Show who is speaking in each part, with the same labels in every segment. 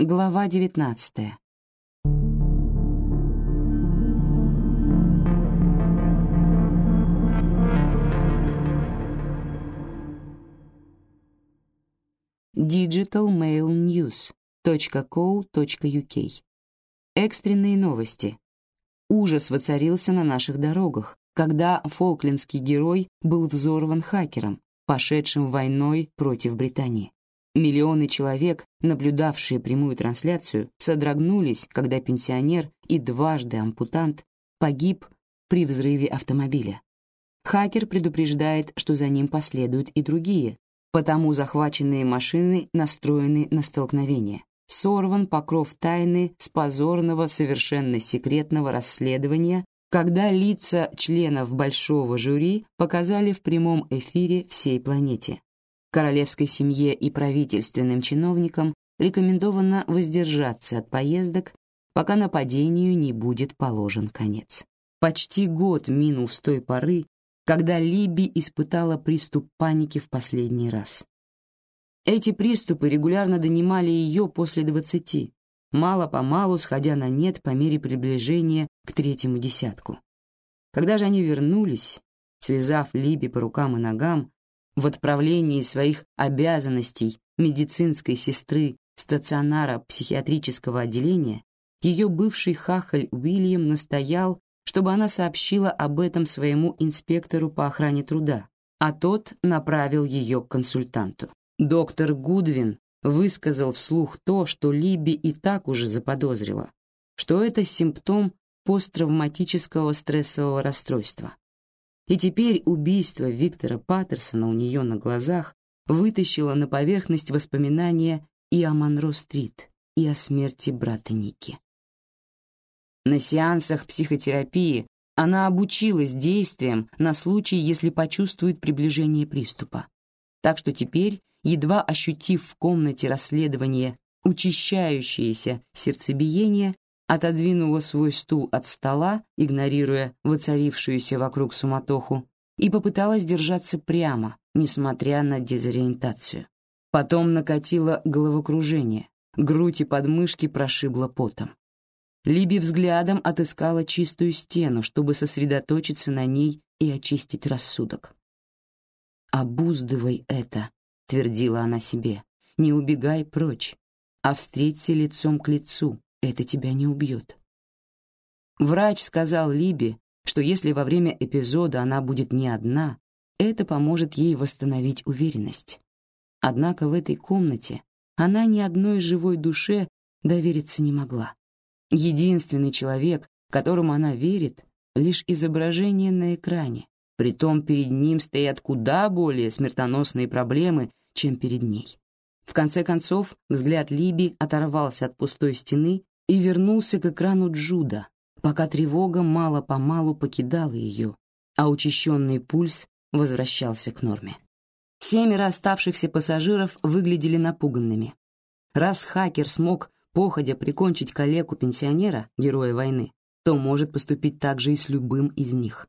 Speaker 1: Глава девятнадцатая. digitalmailnews.co.uk. Экстренные новости. Ужас воцарился на наших дорогах, когда фолклендский герой был взорван хакером, пошедшим войной против Британии. Миллионы человек, наблюдавшие прямую трансляцию, содрогнулись, когда пенсионер и дважды ампутант погиб при взрыве автомобиля. Хакер предупреждает, что за ним последуют и другие, потому захваченные машины настроены на столкновение. Сорван покров тайны с позорного совершенно секретного расследования когда лица членов большого жюри показали в прямом эфире всей планете. Королевской семье и правительственным чиновникам рекомендовано воздержаться от поездок, пока нападению не будет положен конец. Почти год минул с той поры, когда Либи испытала приступ паники в последний раз. Эти приступы регулярно донимали ее после двадцати, мало-помалу сходя на нет по мере приближения к третьему десятку. Когда же они вернулись, связав Либи по рукам и ногам, в отправлении своих обязанностей медицинской сестры стационара психиатрического отделения, ее бывший хахаль Уильям настоял, чтобы она сообщила об этом своему инспектору по охране труда, а тот направил ее к консультанту. Доктор Гудвин высказал вслух то, что Либи и так уже заподозрила, что это симптом посттравматического стрессового расстройства. И теперь убийство Виктора Паттерсона у нее на глазах вытащило на поверхность воспоминания и о Монро-стрит, и о смерти брата Ники. На сеансах психотерапии она обучилась действиям на случай, если почувствует приближение приступа. Так что теперь едва ощутив в комнате расследования учащающееся сердцебиение, отодвинула свой стул от стола, игнорируя воцарившуюся вокруг суматоху, и попыталась держаться прямо, несмотря на дезориентацию. Потом накатило головокружение, грудь и подмышки прошибло потом. Либи взглядом отыскала чистую стену, чтобы сосредоточиться на ней и очистить рассудок. «Обуздывай это», твердила она себе, не убегай прочь, а встреться лицом к лицу, это тебя не убьет. Врач сказал Либе, что если во время эпизода она будет не одна, это поможет ей восстановить уверенность. Однако в этой комнате она ни одной живой душе довериться не могла. Единственный человек, которому она верит, лишь изображение на экране. Притом перед ним стоят куда более смертоносные проблемы, чем перед ней. В конце концов, взгляд Либи оторвался от пустой стены и вернулся к экрану Джуда, пока тревога мало-помалу покидала ее, а учащенный пульс возвращался к норме. Семеро оставшихся пассажиров выглядели напуганными. Раз хакер смог походя прикончить коллегу-пенсионера, героя войны, то может поступить так же и с любым из них.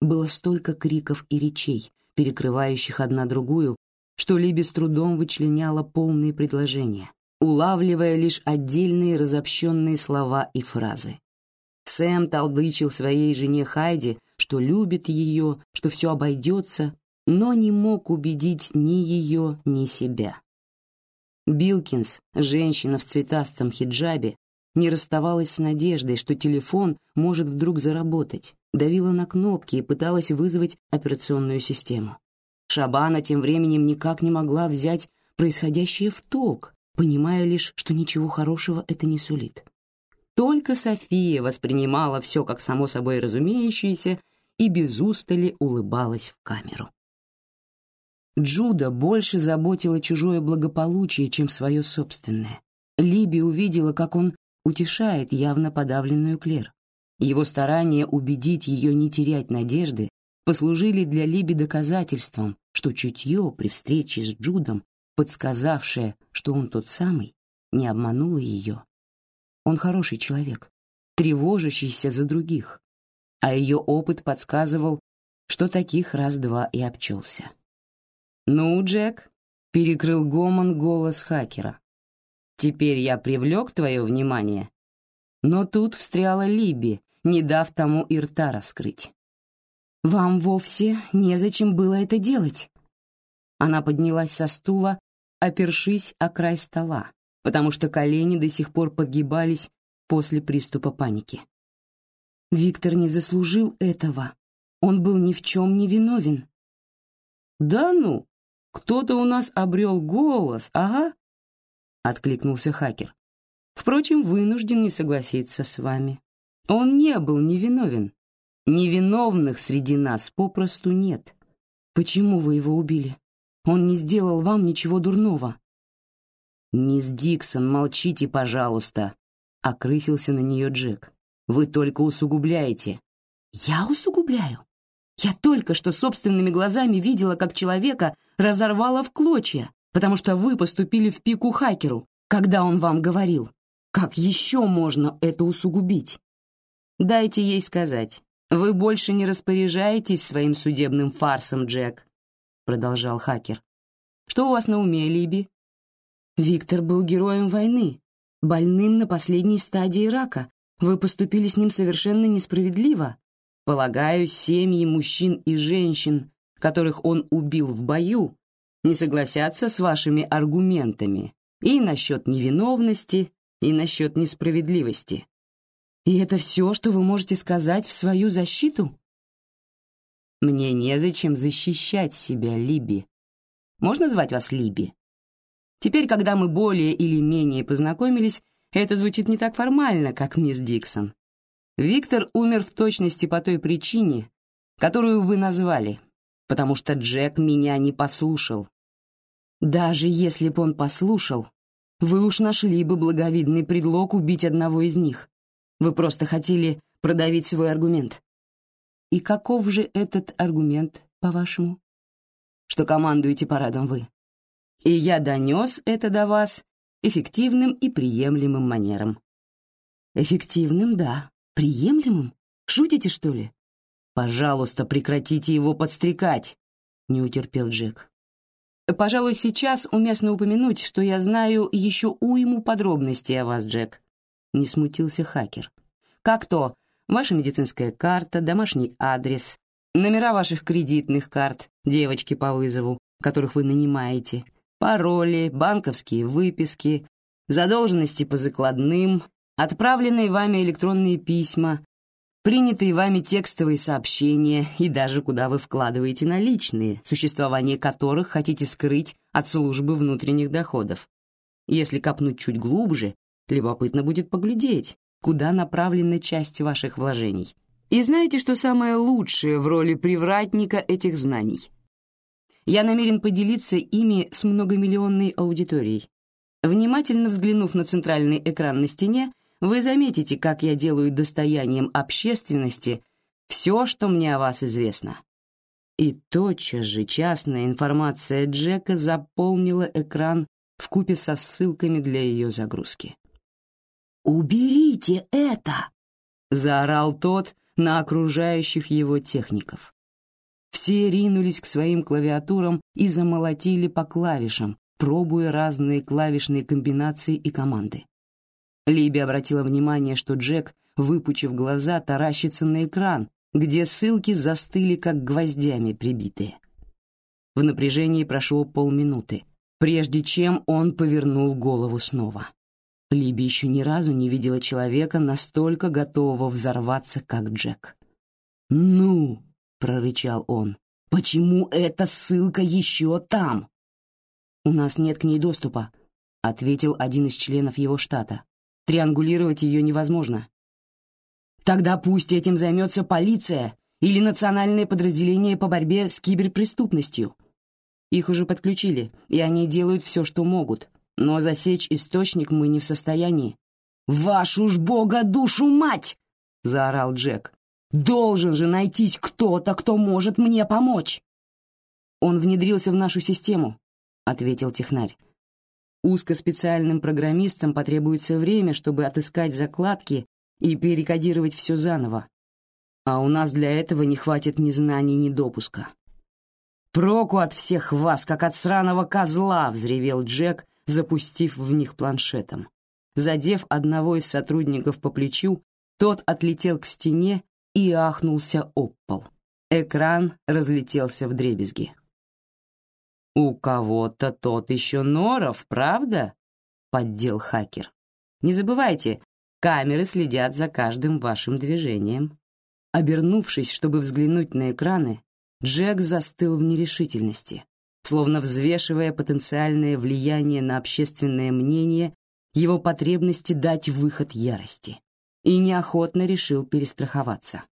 Speaker 1: Было столько криков и речей, перекрывающих одна другую, что Либи с трудом вычленяла полные предложения, улавливая лишь отдельные разобщенные слова и фразы. Сэм толдычил своей жене Хайди, что любит ее, что все обойдется, но не мог убедить ни ее, ни себя. Билкинс, женщина в цветастом хиджабе, не расставалась с надеждой, что телефон может вдруг заработать, давила на кнопки и пыталась вызвать операционную систему. Шабана тем временем никак не могла взять происходящее в толк, понимая лишь, что ничего хорошего это не сулит. Только София воспринимала все как само собой разумеющееся и без устали улыбалась в камеру. Джуда больше заботила чужое благополучие, чем свое собственное. Либи увидела, как он утешает явно подавленную Клер. Его старание убедить ее не терять надежды послужили для Либи доказательством, что чутье при встрече с Джудом, подсказавшее, что он тот самый, не обмануло ее. Он хороший человек, тревожащийся за других, а ее опыт подсказывал, что таких раз-два и обчелся. «Ну, Джек», — перекрыл гомон голос хакера. Теперь я привлек твое внимание. Но тут встряла Либи, не дав тому и рта раскрыть. «Вам вовсе незачем было это делать». Она поднялась со стула, опершись о край стола, потому что колени до сих пор подгибались после приступа паники. Виктор не заслужил этого. Он был ни в чем не виновен. «Да ну, кто-то у нас обрел голос, ага», — откликнулся хакер. «Впрочем, вынужден не согласиться с вами. Он не был невиновен. Невиновных среди нас попросту нет. Почему вы его убили? Он не сделал вам ничего дурного». «Мисс Диксон, молчите, пожалуйста», — окрысился на нее Джек. «Вы только усугубляете». «Я усугубляю? Я только что собственными глазами видела, как человека разорвало в клочья, потому что вы поступили в пику хакеру, когда он вам говорил. Как еще можно это усугубить? Дайте ей сказать. Вы больше не распоряжаетесь своим судебным фарсом, Джек, продолжал хакер. Что у вас на уме, Либи? Виктор был героем войны, больным на последней стадии рака. Вы поступили с ним совершенно несправедливо. Полагаю, семьи мужчин и женщин, которых он убил в бою, не согласятся с вашими аргументами и насчет невиновности, и насчет несправедливости. И это все, что вы можете сказать в свою защиту? Мне незачем защищать себя, Либи. Можно звать вас Либи? Теперь, когда мы более или менее познакомились, это звучит не так формально, как мисс Диксон. Виктор умер в точности по той причине, которую вы назвали, потому что Джек меня не послушал. Даже если бы он послушал, вы уж нашли бы благовидный предлог убить одного из них. Вы просто хотели продавить свой аргумент. И каков же этот аргумент, по-вашему? Что командуете парадом вы. И я донес это до вас эффективным и приемлемым манером. Эффективным, да, Приемлемым? Шутите, что ли? Пожалуйста, прекратите его подстрекать, не утерпел Джек. Пожалуй, сейчас уместно упомянуть, что я знаю еще уйму подробностей о вас, Джек. Не смутился хакер. Как то ваша медицинская карта, домашний адрес, номера ваших кредитных карт, девочки по вызову, которых вы нанимаете, пароли, банковские выписки, задолженности по закладным, отправленные вами электронные письма, принятые вами текстовые сообщения и даже куда вы вкладываете наличные, существование которых хотите скрыть от службы внутренних доходов. Если копнуть чуть глубже, любопытно будет поглядеть, куда направлена часть ваших вложений. И знаете, что самое лучшее в роли привратника этих знаний? Я намерен поделиться ими с многомиллионной аудиторией. Внимательно взглянув на центральный экран на стене, вы заметите, как я делаю достоянием общественности все, что мне о вас известно. И тотчас же частная информация Джека заполнила экран в купе со ссылками для ее загрузки. «Уберите это!» — заорал тот на окружающих его техников. Все ринулись к своим клавиатурам и замолотили по клавишам, пробуя разные клавишные комбинации и команды. Либи обратила внимание, что Джек, выпучив глаза, таращится на экран, где ссылки застыли, как гвоздями прибитые. В напряжении прошло полминуты, прежде чем он повернул голову снова. Либи еще ни разу не видела человека, настолько готового взорваться, как Джек. «Ну!» — прорычал он. «Почему эта ссылка еще там?» «У нас нет к ней доступа», — ответил один из членов его штата. Триангулировать ее невозможно. Тогда пусть этим займется полиция или национальное подразделение по борьбе с киберпреступностью. Их уже подключили, и они делают все, что могут, но засечь источник мы не в состоянии. «Вашу ж бога душу мать!» — заорал Джек. «Должен же найтись кто-то, кто может мне помочь!» «Он внедрился в нашу систему», — ответил технарь. Узкоспециальным программистам потребуется время, чтобы отыскать закладки и перекодировать все заново. А у нас для этого не хватит ни знаний, ни допуска. «Проку от всех вас, как от сраного козла!» — взревел Джек, запустив в них планшетом. Задев одного из сотрудников по плечу, тот отлетел к стене и ахнулся об пол. Экран разлетелся в дребезги. «У кого-то тот еще норов, правда?» — поддел хакер. «Не забывайте, камеры следят за каждым вашим движением». Обернувшись, чтобы взглянуть на экраны, Джек застыл в нерешительности, словно взвешивая потенциальное влияние на общественное мнение его потребности дать выход ярости, и неохотно решил перестраховаться.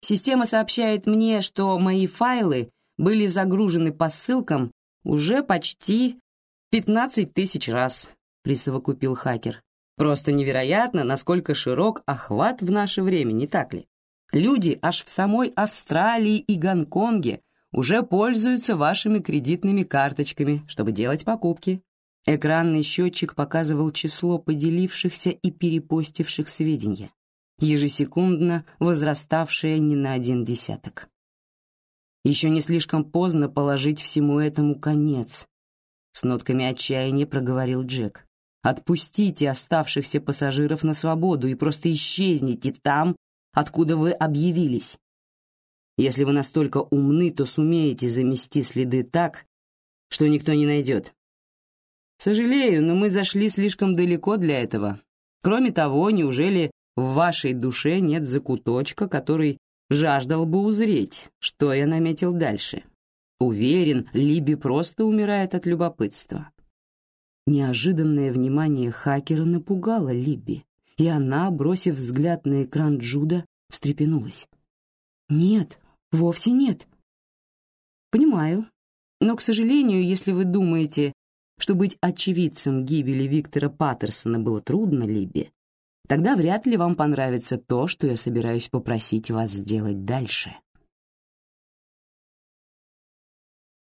Speaker 1: Система сообщает мне, что мои файлы были загружены по ссылкам уже почти 15 тысяч раз, присовокупил хакер. Просто невероятно, насколько широк охват в наше время, не так ли? Люди аж в самой Австралии и Гонконге уже пользуются вашими кредитными карточками, чтобы делать покупки. Экранный счетчик показывал число поделившихся и перепостивших сведения, ежесекундно возраставшее не на один десяток. Еще не слишком поздно положить всему этому конец. С нотками отчаяния проговорил Джек. Отпустите оставшихся пассажиров на свободу и просто исчезните там, откуда вы объявились. Если вы настолько умны, то сумеете замести следы так, что никто не найдет. Сожалею, но мы зашли слишком далеко для этого. Кроме того, неужели в вашей душе нет закуточка, который жаждал бы узреть, что я наметил дальше? Уверен, Либи просто умирает от любопытства. Неожиданное внимание хакера напугало Либи, и она, бросив взгляд на экран Джуда, встрепенулась. «Нет, вовсе нет». «Понимаю, но, к сожалению, если вы думаете, что быть очевидцем гибели Виктора Паттерсона было трудно Либби, тогда вряд ли вам понравится то, что я собираюсь попросить вас сделать дальше.